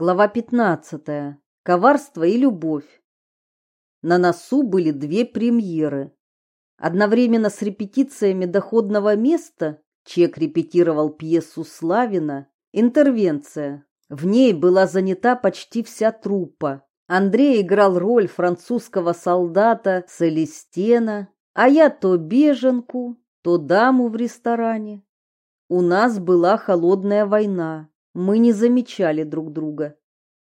Глава 15. Коварство и любовь. На носу были две премьеры. Одновременно с репетициями доходного места Чек репетировал пьесу Славина «Интервенция». В ней была занята почти вся труппа. Андрей играл роль французского солдата Целестена, а я то беженку, то даму в ресторане. У нас была холодная война. Мы не замечали друг друга.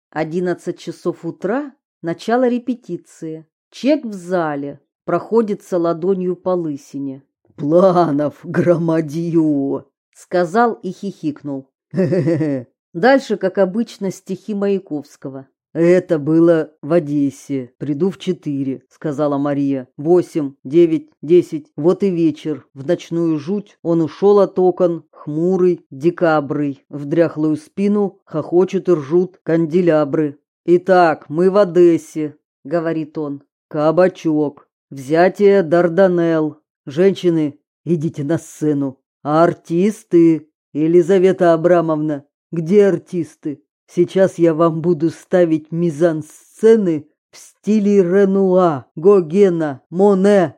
Одиннадцать часов утра, начало репетиции. Чек в зале, проходится ладонью по лысине. «Планов, громадье!» — сказал и хихикнул. Дальше, как обычно, стихи Маяковского. «Это было в Одессе. Приду в четыре», — сказала Мария. «Восемь, девять, десять. Вот и вечер. В ночную жуть он ушел от окон, хмурый, декабрый. В дряхлую спину хохочут и ржут канделябры. «Итак, мы в Одессе», — говорит он. «Кабачок. Взятие Дарданелл. Женщины, идите на сцену. А артисты? Елизавета Абрамовна, где артисты?» Сейчас я вам буду ставить мизансцены в стиле Ренуа, Гогена, Моне.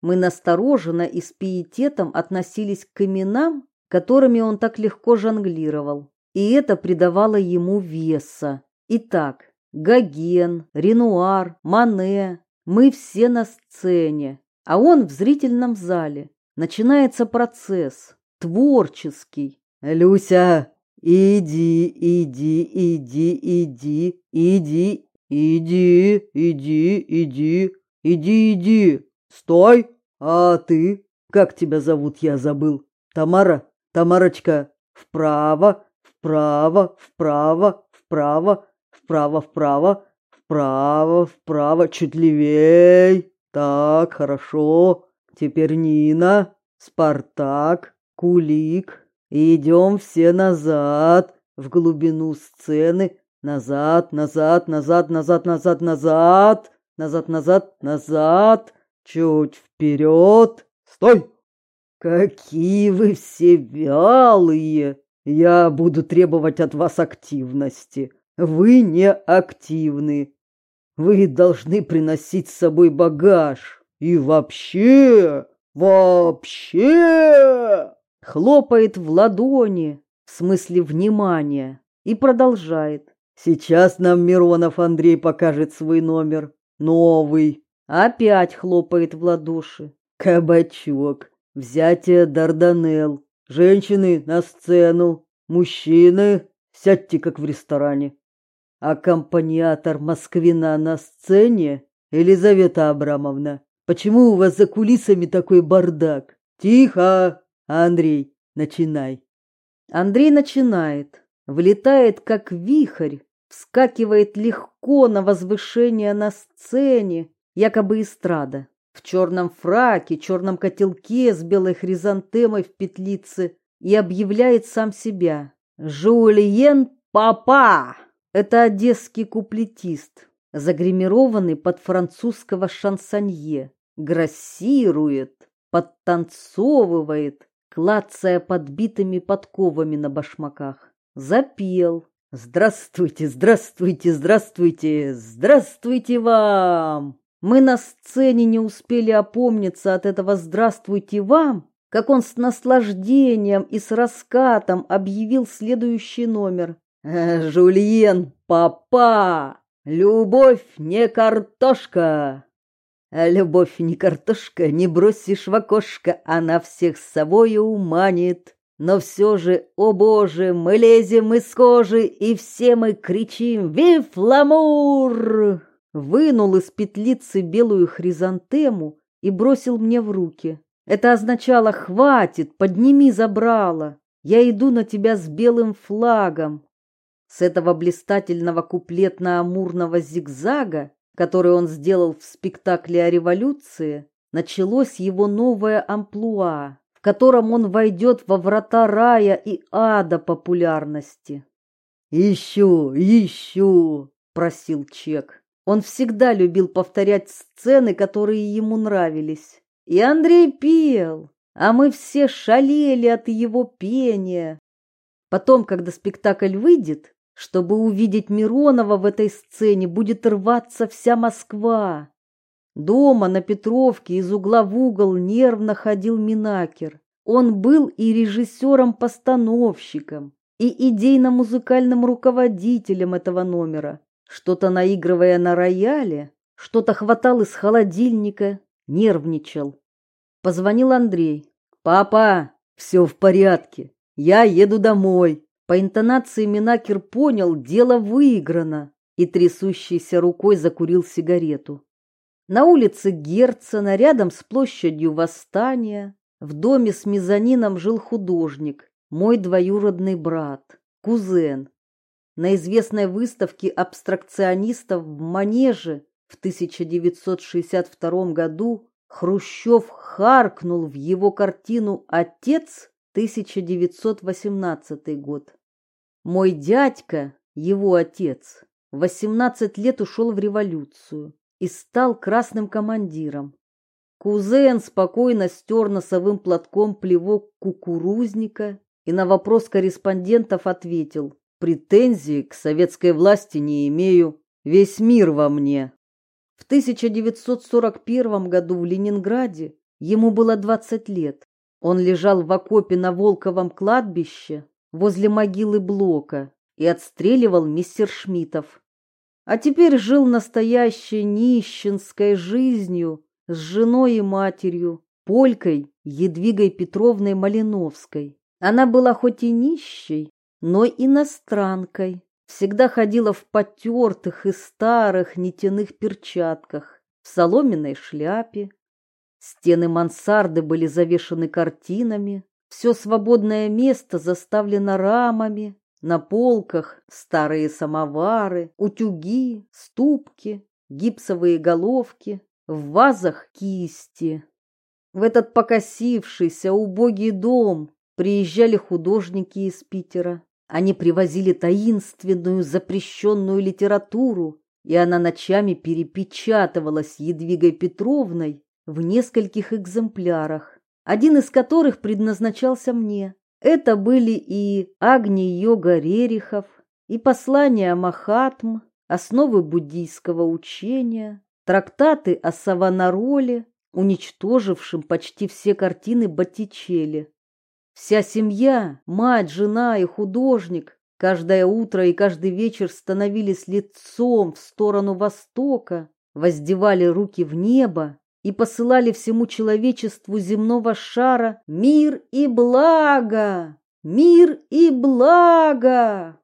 Мы настороженно и с пиететом относились к именам, которыми он так легко жонглировал, и это придавало ему веса. Итак, Гоген, Ренуар, Моне, мы все на сцене, а он в зрительном зале. Начинается процесс, творческий. «Люся, Иди, иди, иди, иди, иди, иди, иди, иди, иди, иди. Стой! А ты? Как тебя зовут, я забыл. Тамара? Тамарочка, вправо, вправо, вправо, вправо, вправо, вправо, вправо, вправо, чуть левей. Так, хорошо. Теперь Нина, Спартак, Кулик, идем все назад, в глубину сцены, назад, назад, назад, назад, назад, назад, назад, назад, назад, чуть вперед. Стой! Какие вы все вялые! Я буду требовать от вас активности. Вы не активны. Вы должны приносить с собой багаж. И вообще, вообще хлопает в ладони, в смысле внимания, и продолжает. Сейчас нам Миронов Андрей покажет свой номер. Новый. Опять хлопает в ладоши. Кабачок. Взятие Дарданелл. Женщины на сцену. Мужчины, сядьте как в ресторане. Аккомпаниатор Москвина на сцене? Елизавета Абрамовна, почему у вас за кулисами такой бардак? Тихо! Андрей, начинай. Андрей начинает, влетает как вихрь, вскакивает легко на возвышение на сцене, якобы эстрада, в черном фраке, черном котелке с белой хризантемой в петлице и объявляет сам себя. Жульен Папа! Это одесский куплетист, загримированный под французского шансонье, грассирует, подтанцовывает, клацая подбитыми подковами на башмаках. Запел. «Здравствуйте, здравствуйте, здравствуйте, здравствуйте вам!» Мы на сцене не успели опомниться от этого «здравствуйте вам», как он с наслаждением и с раскатом объявил следующий номер. «Э, «Жульен, папа! Любовь не картошка!» А любовь не картошка, не бросишь в окошко, она всех с собою уманит. Но все же, о боже, мы лезем из кожи, и все мы кричим «Вив ламур!» Вынул из петлицы белую хризантему и бросил мне в руки. Это означало «Хватит, подними забрало, я иду на тебя с белым флагом». С этого блистательного куплетно-амурного зигзага который он сделал в спектакле о революции, началось его новое амплуа, в котором он войдет во врата рая и ада популярности. «Еще, еще!» – просил Чек. Он всегда любил повторять сцены, которые ему нравились. И Андрей пел, а мы все шалели от его пения. Потом, когда спектакль выйдет, Чтобы увидеть Миронова в этой сцене, будет рваться вся Москва. Дома на Петровке из угла в угол нервно ходил Минакер. Он был и режиссером-постановщиком, и идейно-музыкальным руководителем этого номера. Что-то наигрывая на рояле, что-то хватал из холодильника, нервничал. Позвонил Андрей. «Папа, все в порядке, я еду домой». По интонации Минакер понял, дело выиграно, и трясущейся рукой закурил сигарету. На улице Герцена, рядом с площадью Восстания, в доме с мезонином жил художник, мой двоюродный брат, кузен. На известной выставке абстракционистов в Манеже в 1962 году Хрущев харкнул в его картину «Отец» 1918 год. Мой дядька, его отец, 18 лет ушел в революцию и стал красным командиром. Кузен спокойно стер носовым платком плевок кукурузника и на вопрос корреспондентов ответил «Претензий к советской власти не имею, весь мир во мне». В 1941 году в Ленинграде ему было 20 лет. Он лежал в окопе на Волковом кладбище возле могилы Блока и отстреливал мистер Шмитов. А теперь жил настоящей нищенской жизнью с женой и матерью, полькой Едвигой Петровной Малиновской. Она была хоть и нищей, но иностранкой, всегда ходила в потертых и старых нитяных перчатках, в соломенной шляпе. Стены мансарды были завешаны картинами, все свободное место заставлено рамами, на полках старые самовары, утюги, ступки, гипсовые головки, в вазах кисти. В этот покосившийся убогий дом приезжали художники из Питера. Они привозили таинственную запрещенную литературу, и она ночами перепечатывалась Едвигой Петровной в нескольких экземплярах, один из которых предназначался мне. Это были и Агни Йога Рерихов, и послания Махатм, основы буддийского учения, трактаты о Саванароле, уничтожившем почти все картины Боттичелли. Вся семья, мать, жена и художник, каждое утро и каждый вечер становились лицом в сторону востока, воздевали руки в небо и посылали всему человечеству земного шара мир и благо, мир и благо.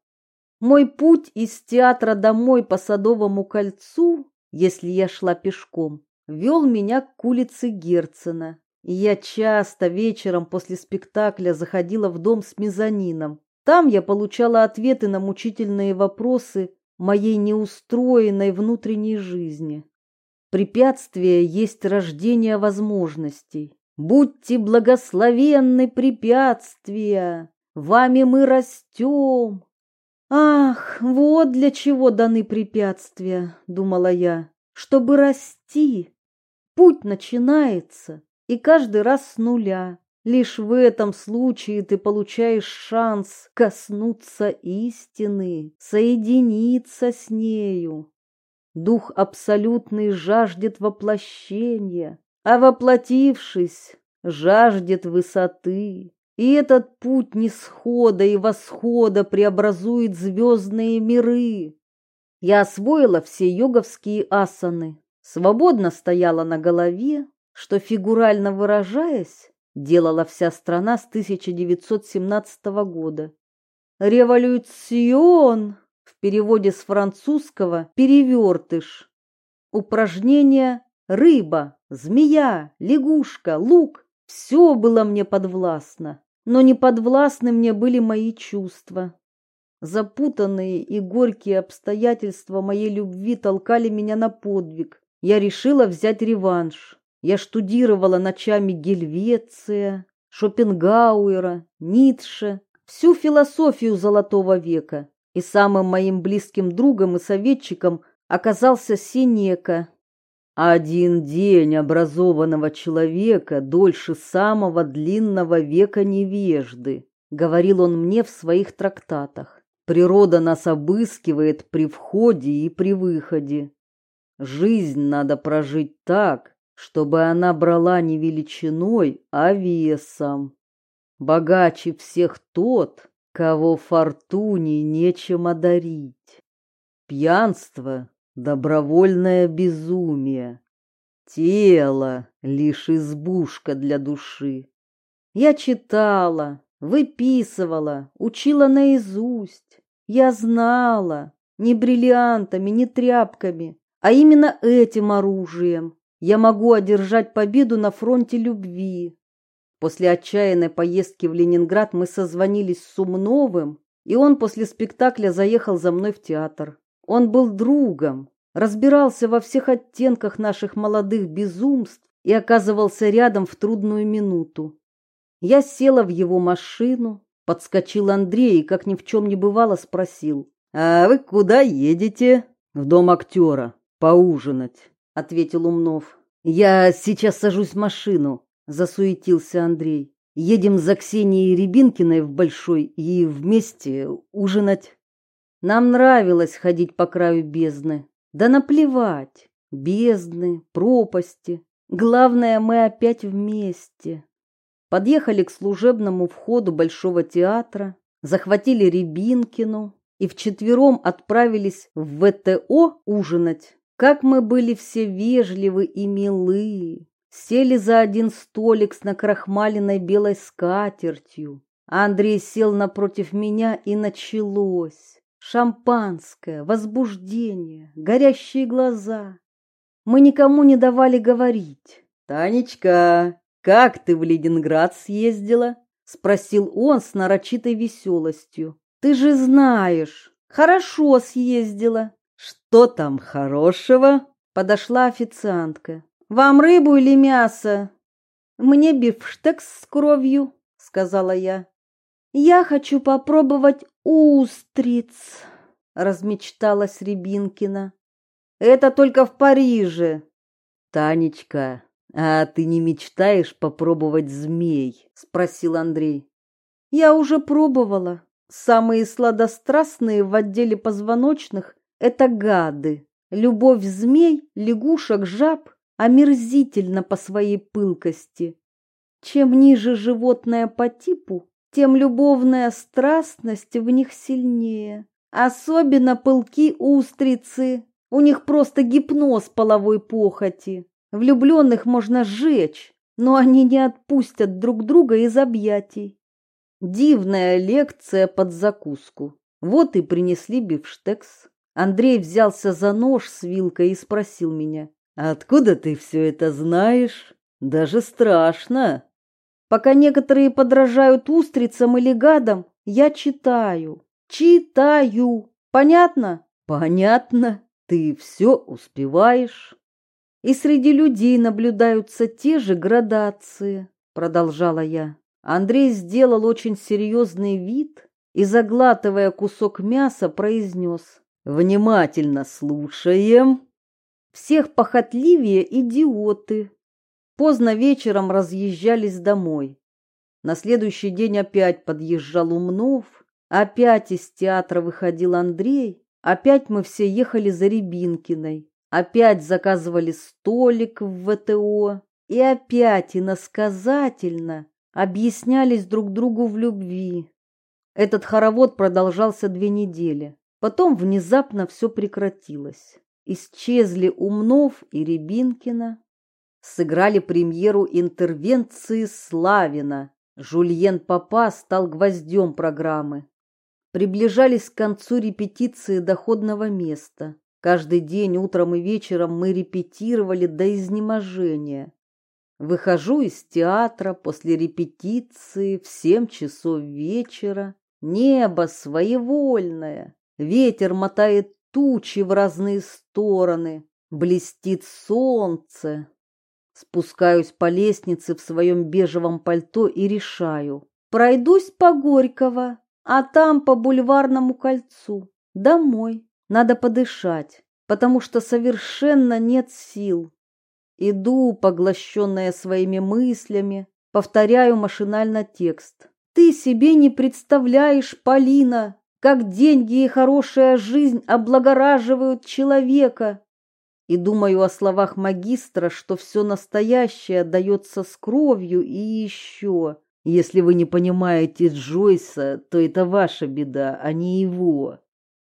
Мой путь из театра домой по Садовому кольцу, если я шла пешком, вел меня к улице Герцена, и я часто вечером после спектакля заходила в дом с мезонином. Там я получала ответы на мучительные вопросы моей неустроенной внутренней жизни. Препятствие есть рождение возможностей. Будьте благословенны препятствия, вами мы растем. Ах, вот для чего даны препятствия, думала я, чтобы расти. Путь начинается, и каждый раз с нуля. Лишь в этом случае ты получаешь шанс коснуться истины, соединиться с нею. Дух абсолютный жаждет воплощения, а воплотившись, жаждет высоты. И этот путь нисхода и восхода преобразует звездные миры. Я освоила все йоговские асаны, свободно стояла на голове, что, фигурально выражаясь, делала вся страна с 1917 года. Революцион в переводе с французского перевертыш. Упражнения рыба, змея, лягушка, лук – все было мне подвластно, но не подвластны мне были мои чувства. Запутанные и горькие обстоятельства моей любви толкали меня на подвиг. Я решила взять реванш. Я штудировала ночами Гельвеция, Шопенгауэра, Ницше, всю философию Золотого века. И самым моим близким другом и советчиком оказался Синека. Один день образованного человека дольше самого длинного века невежды, говорил он мне в своих трактатах. Природа нас обыскивает при входе и при выходе. Жизнь надо прожить так, чтобы она брала не величиной, а весом. Богаче всех тот, кого фортуне нечем одарить. Пьянство — добровольное безумие. Тело — лишь избушка для души. Я читала, выписывала, учила наизусть. Я знала, не бриллиантами, не тряпками, а именно этим оружием я могу одержать победу на фронте любви. После отчаянной поездки в Ленинград мы созвонились с Сумновым, и он после спектакля заехал за мной в театр. Он был другом, разбирался во всех оттенках наших молодых безумств и оказывался рядом в трудную минуту. Я села в его машину, подскочил Андрей и, как ни в чем не бывало, спросил. «А вы куда едете?» «В дом актера, поужинать», — ответил Умнов. «Я сейчас сажусь в машину засуетился Андрей. Едем за Ксенией Рябинкиной в Большой и вместе ужинать. Нам нравилось ходить по краю бездны. Да наплевать. Бездны, пропасти. Главное, мы опять вместе. Подъехали к служебному входу Большого театра, захватили Рябинкину и вчетвером отправились в ВТО ужинать. Как мы были все вежливы и милы. Сели за один столик с накрахмаленной белой скатертью. Андрей сел напротив меня, и началось. Шампанское, возбуждение, горящие глаза. Мы никому не давали говорить. «Танечка, как ты в Ленинград съездила?» — спросил он с нарочитой веселостью. «Ты же знаешь, хорошо съездила». «Что там хорошего?» — подошла официантка. Вам рыбу или мясо? Мне бифштекс с кровью, сказала я. Я хочу попробовать устриц, размечталась Рябинкина. Это только в Париже. Танечка, а ты не мечтаешь попробовать змей? спросил Андрей. Я уже пробовала. Самые сладострастные в отделе позвоночных это гады. Любовь змей, лягушек, жаб омерзительно по своей пылкости. Чем ниже животное по типу, тем любовная страстность в них сильнее. Особенно пылки устрицы. У них просто гипноз половой похоти. Влюбленных можно сжечь, но они не отпустят друг друга из объятий. Дивная лекция под закуску. Вот и принесли бифштекс. Андрей взялся за нож с вилкой и спросил меня. Откуда ты все это знаешь? Даже страшно. Пока некоторые подражают устрицам или гадам, я читаю. Читаю. Понятно? Понятно. Ты все успеваешь. И среди людей наблюдаются те же градации, продолжала я. Андрей сделал очень серьезный вид и, заглатывая кусок мяса, произнес. «Внимательно слушаем». Всех похотливее идиоты. Поздно вечером разъезжались домой. На следующий день опять подъезжал Умнов, опять из театра выходил Андрей, опять мы все ехали за Рябинкиной, опять заказывали столик в ВТО и опять иносказательно объяснялись друг другу в любви. Этот хоровод продолжался две недели. Потом внезапно все прекратилось. Исчезли Умнов и Рябинкина. Сыграли премьеру интервенции Славина. Жульен Папа стал гвоздем программы. Приближались к концу репетиции доходного места. Каждый день утром и вечером мы репетировали до изнеможения. Выхожу из театра после репетиции в семь часов вечера. Небо своевольное. Ветер мотает тучи в разные стороны, блестит солнце. Спускаюсь по лестнице в своем бежевом пальто и решаю. Пройдусь по Горького, а там по бульварному кольцу. Домой. Надо подышать, потому что совершенно нет сил. Иду, поглощенная своими мыслями, повторяю машинально текст. Ты себе не представляешь, Полина, как деньги и хорошая жизнь облагораживают человека. И думаю о словах магистра, что все настоящее дается с кровью и еще. Если вы не понимаете Джойса, то это ваша беда, а не его.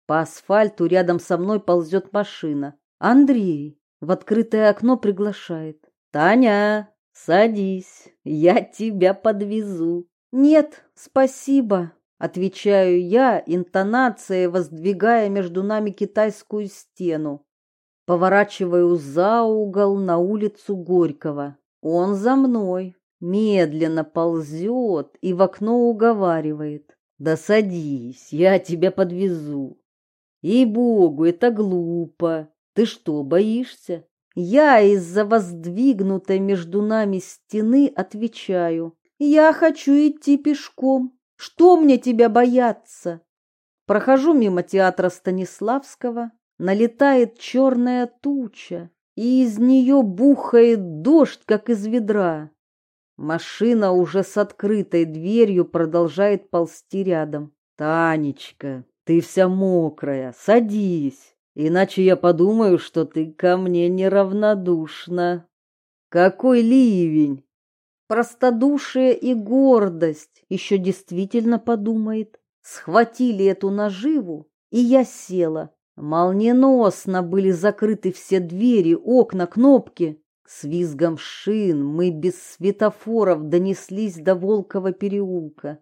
По асфальту рядом со мной ползет машина. Андрей в открытое окно приглашает. «Таня, садись, я тебя подвезу». «Нет, спасибо», — отвечаю я, интонацией воздвигая между нами китайскую стену. Поворачиваю за угол на улицу Горького. Он за мной, медленно ползет и в окно уговаривает. «Да садись, я тебя подвезу». «Ей-богу, это глупо. Ты что, боишься?» Я из-за воздвигнутой между нами стены отвечаю. Я хочу идти пешком. Что мне тебя бояться? Прохожу мимо театра Станиславского, налетает черная туча, и из нее бухает дождь, как из ведра. Машина уже с открытой дверью продолжает ползти рядом. «Танечка, ты вся мокрая, садись, иначе я подумаю, что ты ко мне неравнодушна». «Какой ливень!» Простодушие и гордость еще действительно подумает. Схватили эту наживу, и я села. Молниеносно были закрыты все двери, окна, кнопки. С визгом шин мы без светофоров донеслись до Волкова переулка.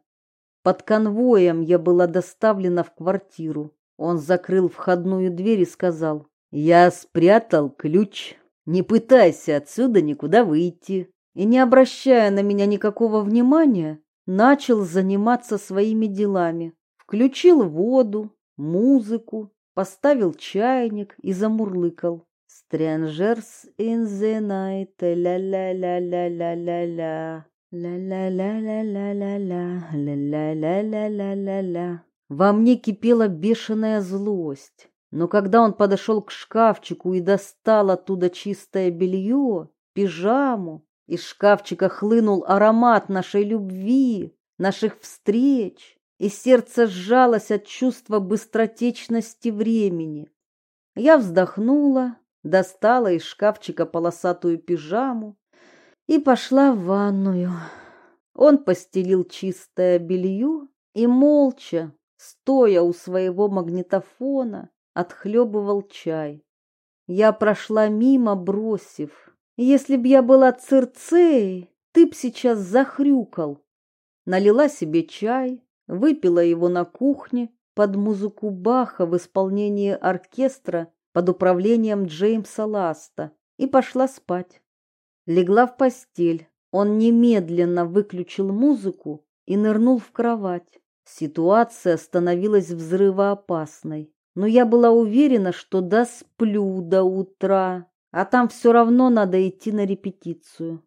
Под конвоем я была доставлена в квартиру. Он закрыл входную дверь и сказал, «Я спрятал ключ. Не пытайся отсюда никуда выйти и, не обращая на меня никакого внимания, начал заниматься своими делами. Включил воду, музыку, поставил чайник и замурлыкал. Strangers in the night, ля-ля-ля-ля-ля-ля-ля, ля-ля-ля-ля-ля-ля-ля, ля-ля-ля-ля-ля-ля. Во мне кипела бешеная злость, но когда он подошел к шкафчику и достал оттуда чистое белье, пижаму, из шкафчика хлынул аромат нашей любви, наших встреч, и сердце сжалось от чувства быстротечности времени. Я вздохнула, достала из шкафчика полосатую пижаму и пошла в ванную. Он постелил чистое белье и молча, стоя у своего магнитофона, отхлебывал чай. Я прошла мимо, бросив если б я была Цирцеей, ты б сейчас захрюкал. Налила себе чай, выпила его на кухне под музыку Баха в исполнении оркестра под управлением Джеймса Ласта и пошла спать. Легла в постель. Он немедленно выключил музыку и нырнул в кровать. Ситуация становилась взрывоопасной, но я была уверена, что досплю до утра а там все равно надо идти на репетицию.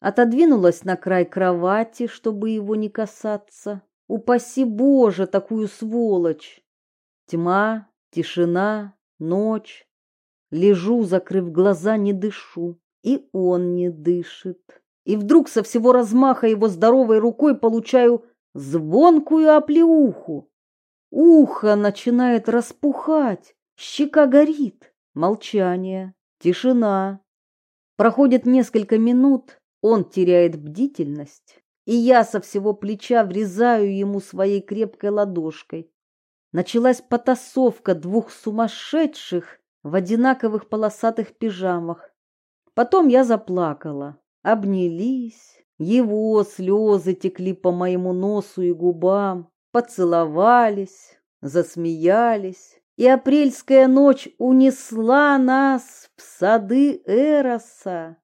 Отодвинулась на край кровати, чтобы его не касаться. Упаси Боже, такую сволочь! Тьма, тишина, ночь. Лежу, закрыв глаза, не дышу. И он не дышит. И вдруг со всего размаха его здоровой рукой получаю звонкую оплеуху. Ухо начинает распухать, щека горит. Молчание. Тишина. Проходит несколько минут, он теряет бдительность, и я со всего плеча врезаю ему своей крепкой ладошкой. Началась потасовка двух сумасшедших в одинаковых полосатых пижамах. Потом я заплакала. Обнялись, его слезы текли по моему носу и губам, поцеловались, засмеялись и апрельская ночь унесла нас в сады Эроса.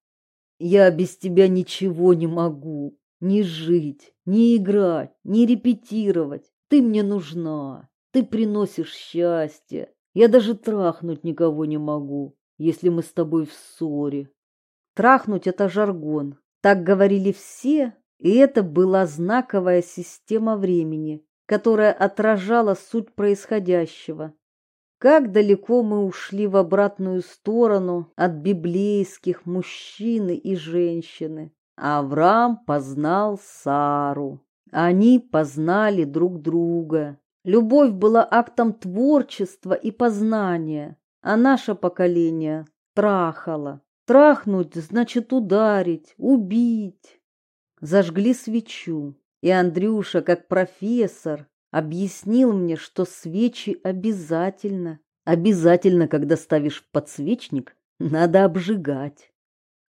Я без тебя ничего не могу, ни жить, ни играть, ни репетировать. Ты мне нужна, ты приносишь счастье. Я даже трахнуть никого не могу, если мы с тобой в ссоре. Трахнуть — это жаргон. Так говорили все, и это была знаковая система времени, которая отражала суть происходящего. Как далеко мы ушли в обратную сторону от библейских мужчины и женщины. Авраам познал Сару. Они познали друг друга. Любовь была актом творчества и познания, а наше поколение трахало. Трахнуть значит ударить, убить. Зажгли свечу, и Андрюша, как профессор, объяснил мне, что свечи обязательно, обязательно, когда ставишь подсвечник, надо обжигать.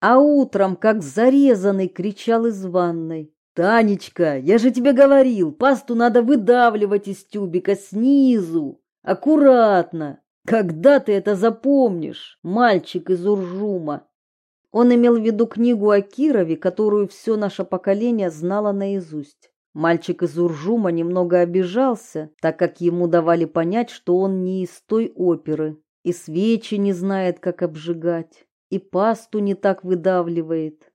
А утром, как зарезанный, кричал из ванной. «Танечка, я же тебе говорил, пасту надо выдавливать из тюбика снизу, аккуратно. Когда ты это запомнишь, мальчик из Уржума?» Он имел в виду книгу о Кирове, которую все наше поколение знало наизусть. Мальчик из Уржума немного обижался, так как ему давали понять, что он не из той оперы, и свечи не знает, как обжигать, и пасту не так выдавливает.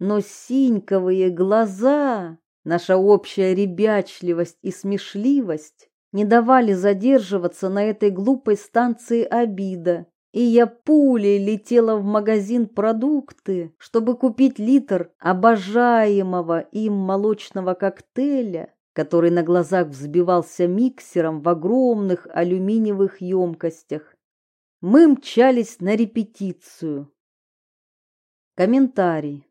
Но синьковые глаза, наша общая ребячливость и смешливость не давали задерживаться на этой глупой станции обида, и я пулей летела в магазин продукты, чтобы купить литр обожаемого им молочного коктейля, который на глазах взбивался миксером в огромных алюминиевых емкостях. Мы мчались на репетицию. Комментарий.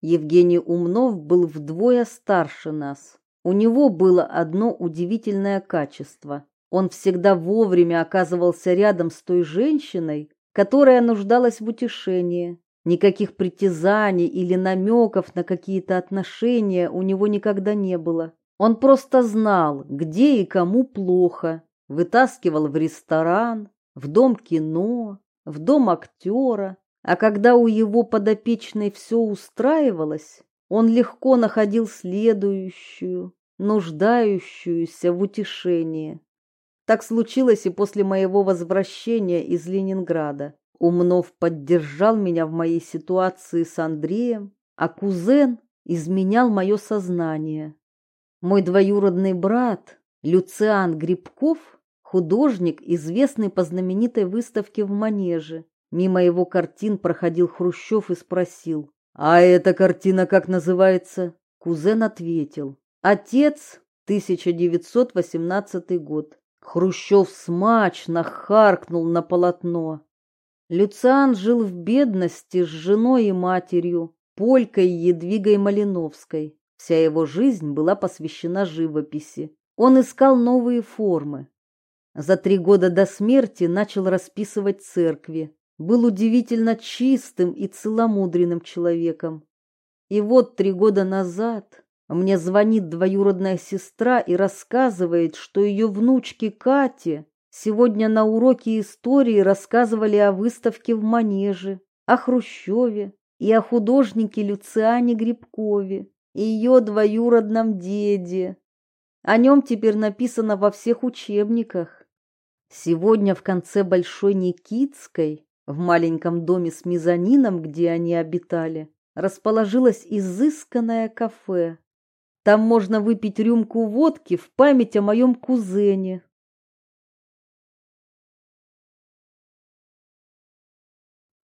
Евгений Умнов был вдвое старше нас. У него было одно удивительное качество. Он всегда вовремя оказывался рядом с той женщиной, которая нуждалась в утешении. Никаких притязаний или намеков на какие-то отношения у него никогда не было. Он просто знал, где и кому плохо, вытаскивал в ресторан, в дом кино, в дом актера, а когда у его подопечной все устраивалось, он легко находил следующую, нуждающуюся в утешении. Так случилось и после моего возвращения из Ленинграда. Умнов поддержал меня в моей ситуации с Андреем, а кузен изменял мое сознание. Мой двоюродный брат, Люциан Грибков, художник, известный по знаменитой выставке в Манеже, Мимо его картин проходил Хрущев и спросил, «А эта картина как называется?» Кузен ответил, «Отец, 1918 год». Хрущев смачно харкнул на полотно. Люциан жил в бедности с женой и матерью, Полькой Едвигой Малиновской. Вся его жизнь была посвящена живописи. Он искал новые формы. За три года до смерти начал расписывать церкви был удивительно чистым и целомудренным человеком. И вот три года назад мне звонит двоюродная сестра и рассказывает, что ее внучке Кате сегодня на уроке истории рассказывали о выставке в Манеже, о Хрущеве и о художнике Люциане Грибкове и ее двоюродном деде. О нем теперь написано во всех учебниках. Сегодня в конце Большой Никитской в маленьком доме с мезонином, где они обитали, расположилось изысканное кафе. Там можно выпить рюмку водки в память о моем кузене,